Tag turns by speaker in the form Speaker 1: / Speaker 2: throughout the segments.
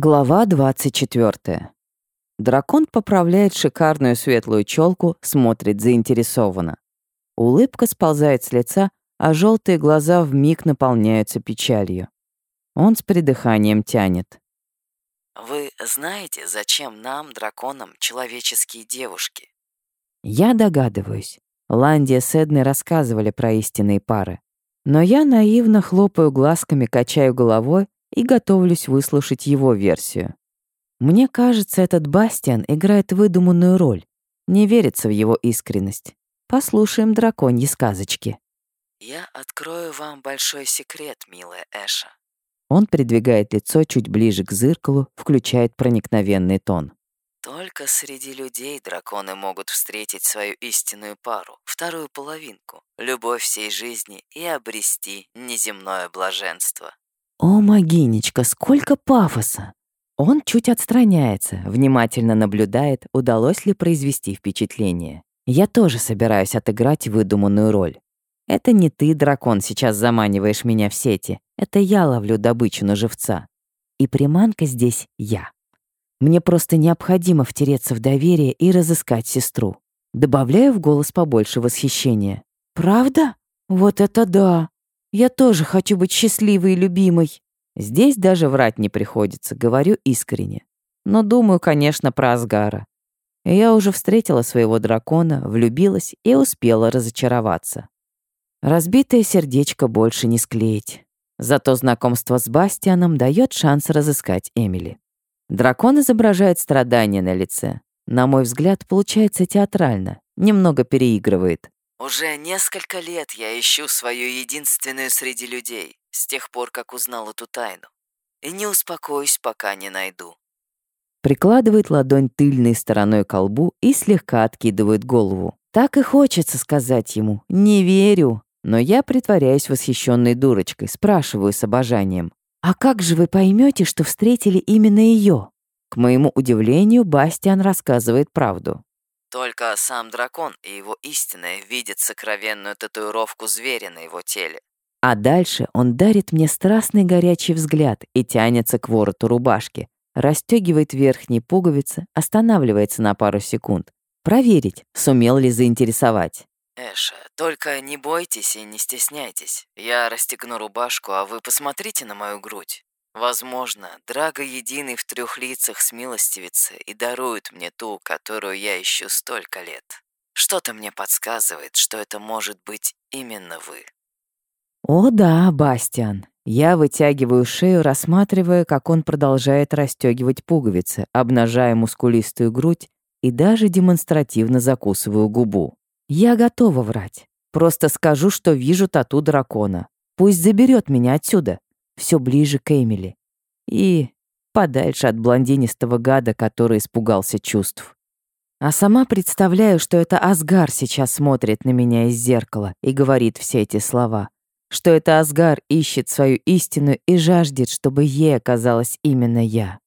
Speaker 1: Глава 24. Дракон поправляет шикарную светлую челку, смотрит заинтересованно. Улыбка сползает с лица, а желтые глаза вмиг наполняются печалью. Он с придыханием тянет.
Speaker 2: Вы знаете, зачем нам, драконам, человеческие девушки?
Speaker 1: Я догадываюсь. Ландия с Эдной рассказывали про истинные пары. Но я наивно хлопаю глазками, качаю головой и готовлюсь выслушать его версию. Мне кажется, этот Бастиан играет выдуманную роль. Не верится в его искренность. Послушаем драконьи сказочки.
Speaker 2: Я открою вам большой секрет, милая Эша.
Speaker 1: Он придвигает лицо чуть ближе к зеркалу, включает проникновенный тон.
Speaker 2: Только среди людей драконы могут встретить свою истинную пару, вторую половинку, любовь всей жизни и обрести неземное блаженство.
Speaker 1: О, могинечка, сколько пафоса! Он чуть отстраняется, внимательно наблюдает, удалось ли произвести впечатление. Я тоже собираюсь отыграть выдуманную роль. Это не ты, дракон, сейчас заманиваешь меня в сети. Это я ловлю добычу на живца. И приманка здесь я. Мне просто необходимо втереться в доверие и разыскать сестру. Добавляю в голос побольше восхищения. «Правда? Вот это да! Я тоже хочу быть счастливой и любимой. Здесь даже врать не приходится, говорю искренне. Но думаю, конечно, про Асгара. Я уже встретила своего дракона, влюбилась и успела разочароваться. Разбитое сердечко больше не склеить. Зато знакомство с Бастианом дает шанс разыскать Эмили. Дракон изображает страдания на лице. На мой взгляд, получается театрально, немного переигрывает.
Speaker 2: Уже несколько лет я ищу свою единственную среди людей, с тех пор, как узнал эту тайну. И не успокоюсь, пока не найду.
Speaker 1: Прикладывает ладонь тыльной стороной к колбу и слегка откидывает голову. Так и хочется сказать ему «не верю». Но я притворяюсь восхищенной дурочкой, спрашиваю с обожанием. «А как же вы поймете, что встретили именно ее? К моему удивлению, Бастиан рассказывает правду.
Speaker 2: Только сам дракон и его истинная видят сокровенную татуировку зверя на его теле.
Speaker 1: А дальше он дарит мне страстный горячий взгляд и тянется к вороту рубашки, расстегивает верхние пуговицы, останавливается на пару секунд. Проверить, сумел ли заинтересовать.
Speaker 2: Эша, только не бойтесь и не стесняйтесь. Я расстегну рубашку, а вы посмотрите на мою грудь. Возможно, Драго единый в трех лицах смилостивится и дарует мне ту, которую я ищу столько лет. Что-то мне подсказывает, что это может быть именно вы.
Speaker 1: О да, Бастиан. Я вытягиваю шею, рассматривая, как он продолжает расстегивать пуговицы, обнажая мускулистую грудь и даже демонстративно закусываю губу. Я готова врать. Просто скажу, что вижу тату дракона. Пусть заберет меня отсюда все ближе к Эмили. И подальше от блондинистого гада, который испугался чувств. А сама представляю, что это Асгар сейчас смотрит на меня из зеркала и говорит все эти слова. Что это Асгар ищет свою истину и жаждет, чтобы ей оказалась именно я.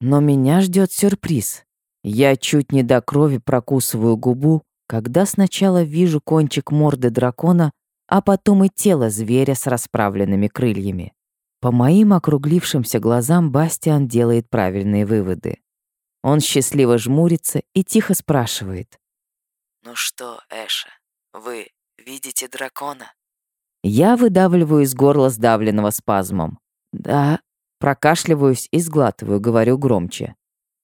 Speaker 1: Но меня ждет сюрприз. Я чуть не до крови прокусываю губу, когда сначала вижу кончик морды дракона, а потом и тело зверя с расправленными крыльями. По моим округлившимся глазам Бастиан делает правильные выводы. Он счастливо жмурится и тихо спрашивает.
Speaker 2: «Ну что, Эша, вы видите дракона?»
Speaker 1: Я выдавливаю из горла сдавленного спазмом. «Да». Прокашливаюсь и сглатываю, говорю громче.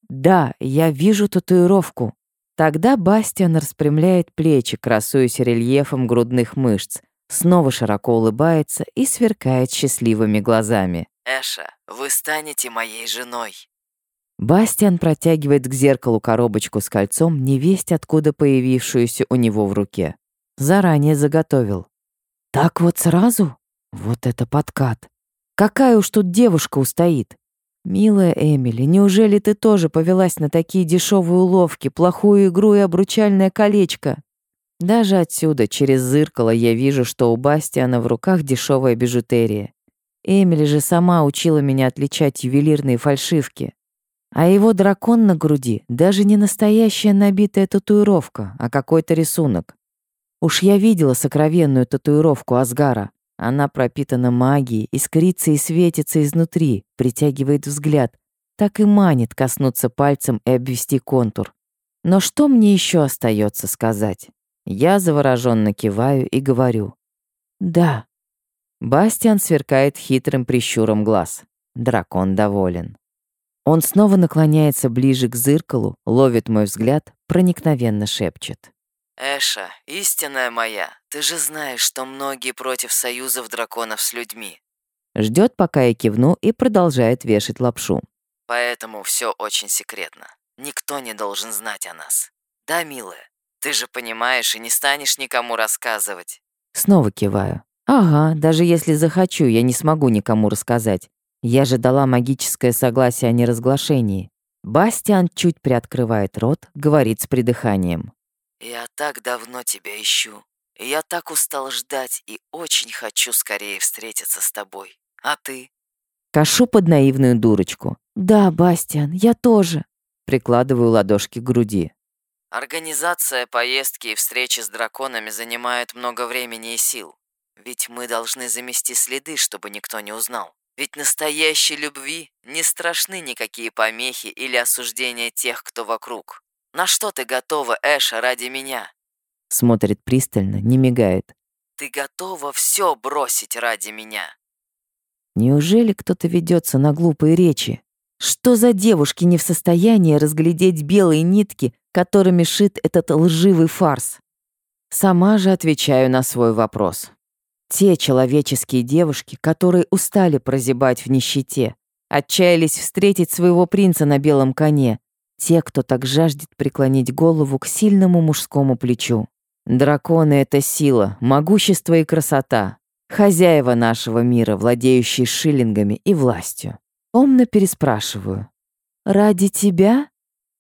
Speaker 1: «Да, я вижу татуировку». Тогда Бастиан распрямляет плечи, красуясь рельефом грудных мышц, снова широко улыбается и сверкает счастливыми глазами.
Speaker 2: «Эша, вы станете моей женой!»
Speaker 1: Бастиан протягивает к зеркалу коробочку с кольцом, невесть откуда появившуюся у него в руке. Заранее заготовил. «Так вот сразу? Вот это подкат! Какая уж тут девушка устоит!» «Милая Эмили, неужели ты тоже повелась на такие дешевые уловки, плохую игру и обручальное колечко?» Даже отсюда, через зеркало, я вижу, что у Бастиана в руках дешевая бижутерия. Эмили же сама учила меня отличать ювелирные фальшивки. А его дракон на груди даже не настоящая набитая татуировка, а какой-то рисунок. Уж я видела сокровенную татуировку Асгара. Она пропитана магией, искрится и светится изнутри, притягивает взгляд. так и манит коснуться пальцем и обвести контур. Но что мне еще остается сказать? Я завороженно киваю и говорю. «Да». Бастиан сверкает хитрым прищуром глаз. Дракон доволен. Он снова наклоняется ближе к зеркалу, ловит мой взгляд, проникновенно шепчет.
Speaker 2: «Эша, истинная моя, ты же знаешь, что многие против союзов драконов с людьми.
Speaker 1: Ждет, пока я кивну, и продолжает вешать лапшу.
Speaker 2: Поэтому все очень секретно. Никто не должен знать о нас. Да, милая? Ты же понимаешь и не станешь никому рассказывать.
Speaker 1: Снова киваю. Ага, даже если захочу, я не смогу никому рассказать. Я же дала магическое согласие о неразглашении. Бастиан чуть приоткрывает рот, говорит с придыханием.
Speaker 2: «Я так давно тебя ищу. Я так устал ждать и очень хочу скорее встретиться с тобой. А ты?»
Speaker 1: Кашу под наивную дурочку. «Да, Бастиан, я тоже». Прикладываю ладошки к груди.
Speaker 2: Организация поездки и встречи с драконами занимает много времени и сил. Ведь мы должны замести следы, чтобы никто не узнал. Ведь настоящей любви не страшны никакие помехи или осуждения тех, кто вокруг. На что ты готова, Эша, ради меня?
Speaker 1: Смотрит пристально, не мигает.
Speaker 2: Ты готова все бросить ради меня?
Speaker 1: Неужели кто-то ведется на глупые речи? Что за девушки не в состоянии разглядеть белые нитки, которыми шит этот лживый фарс? Сама же отвечаю на свой вопрос. Те человеческие девушки, которые устали прозябать в нищете, отчаялись встретить своего принца на белом коне, те, кто так жаждет преклонить голову к сильному мужскому плечу. Драконы — это сила, могущество и красота. Хозяева нашего мира, владеющие шиллингами и властью. Умно переспрашиваю. «Ради тебя?»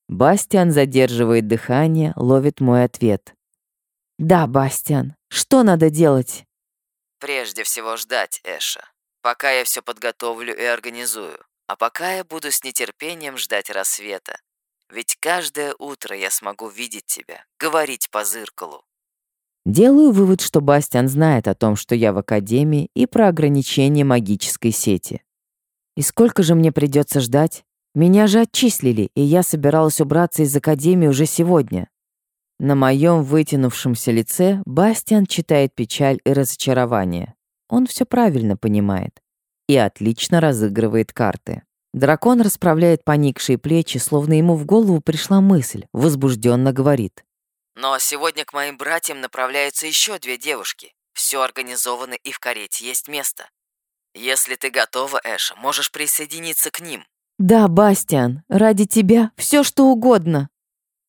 Speaker 1: Бастиан задерживает дыхание, ловит мой ответ. «Да, Бастиан, что надо делать?»
Speaker 2: Прежде всего ждать, Эша. Пока я все подготовлю и организую. А пока я буду с нетерпением ждать рассвета. Ведь каждое утро я смогу видеть тебя, говорить по зеркалу.
Speaker 1: Делаю вывод, что Бастиан знает о том, что я в Академии, и про ограничение магической сети. И сколько же мне придется ждать? Меня же отчислили, и я собиралась убраться из Академии уже сегодня. На моем вытянувшемся лице Бастиан читает печаль и разочарование. Он все правильно понимает и отлично разыгрывает карты. Дракон расправляет поникшие плечи, словно ему в голову пришла мысль, возбужденно говорит.
Speaker 2: «Но сегодня к моим братьям направляются еще две девушки. Все организовано и в карете есть место. Если ты готова, Эша, можешь присоединиться к ним».
Speaker 1: «Да, Бастиан, ради тебя все что угодно»,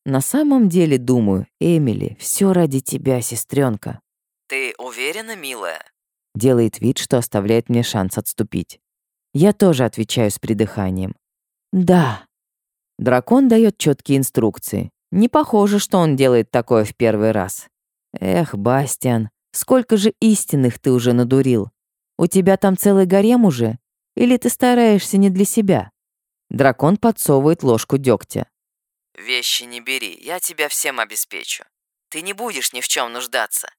Speaker 1: на самом деле думаю, Эмили, все ради тебя, сестренка.
Speaker 2: Ты уверена, милая?
Speaker 1: Делает вид, что оставляет мне шанс отступить. Я тоже отвечаю с придыханием. Да. Дракон дает четкие инструкции. Не похоже, что он делает такое в первый раз. Эх, Бастиан, сколько же истинных ты уже надурил. У тебя там целый гарем уже? Или ты стараешься не для себя? Дракон подсовывает ложку дегтя.
Speaker 2: Вещи не бери, я тебя всем обеспечу. Ты не будешь ни в чем нуждаться.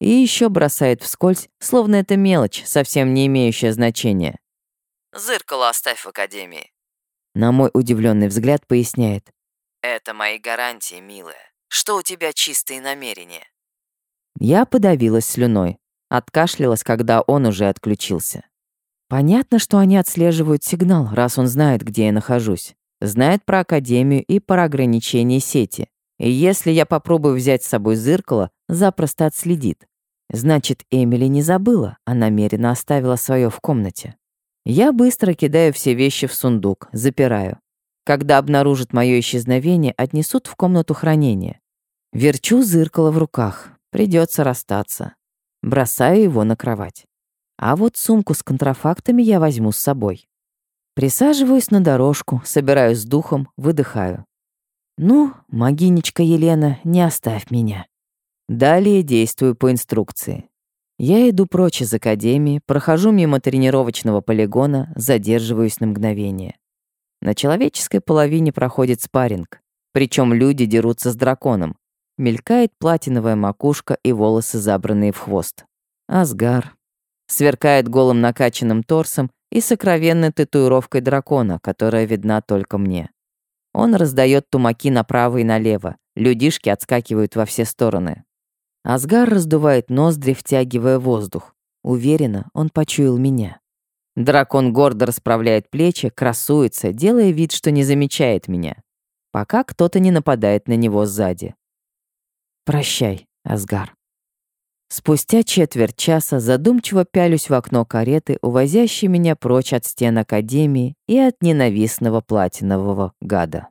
Speaker 1: И еще бросает вскользь, словно это мелочь, совсем не имеющая значения.
Speaker 2: Зеркало оставь в академии.
Speaker 1: На мой удивленный взгляд поясняет.
Speaker 2: Это мои гарантии, милая. Что у тебя чистые намерения?
Speaker 1: Я подавилась слюной, откашлялась, когда он уже отключился. Понятно, что они отслеживают сигнал, раз он знает, где я нахожусь. Знает про Академию и про ограничения сети. И если я попробую взять с собой зеркало, запросто отследит. Значит, Эмили не забыла, а намеренно оставила свое в комнате. Я быстро кидаю все вещи в сундук, запираю. Когда обнаружат мое исчезновение, отнесут в комнату хранения. Верчу зеркало в руках. Придется расстаться. Бросаю его на кровать. А вот сумку с контрафактами я возьму с собой. Присаживаюсь на дорожку, собираюсь с духом, выдыхаю. Ну, могинечка Елена, не оставь меня. Далее действую по инструкции. Я иду прочь из академии, прохожу мимо тренировочного полигона, задерживаюсь на мгновение. На человеческой половине проходит спарринг, причем люди дерутся с драконом. Мелькает платиновая макушка и волосы, забранные в хвост. Асгар. Сверкает голым накачанным торсом и сокровенной татуировкой дракона, которая видна только мне. Он раздает тумаки направо и налево, людишки отскакивают во все стороны. Асгар раздувает ноздри, втягивая воздух. Уверенно, он почуял меня. Дракон гордо расправляет плечи, красуется, делая вид, что не замечает меня, пока кто-то не нападает на него сзади. «Прощай, Асгар». Спустя четверть часа задумчиво пялюсь в окно кареты, увозящей меня прочь от стен Академии и от ненавистного платинового гада.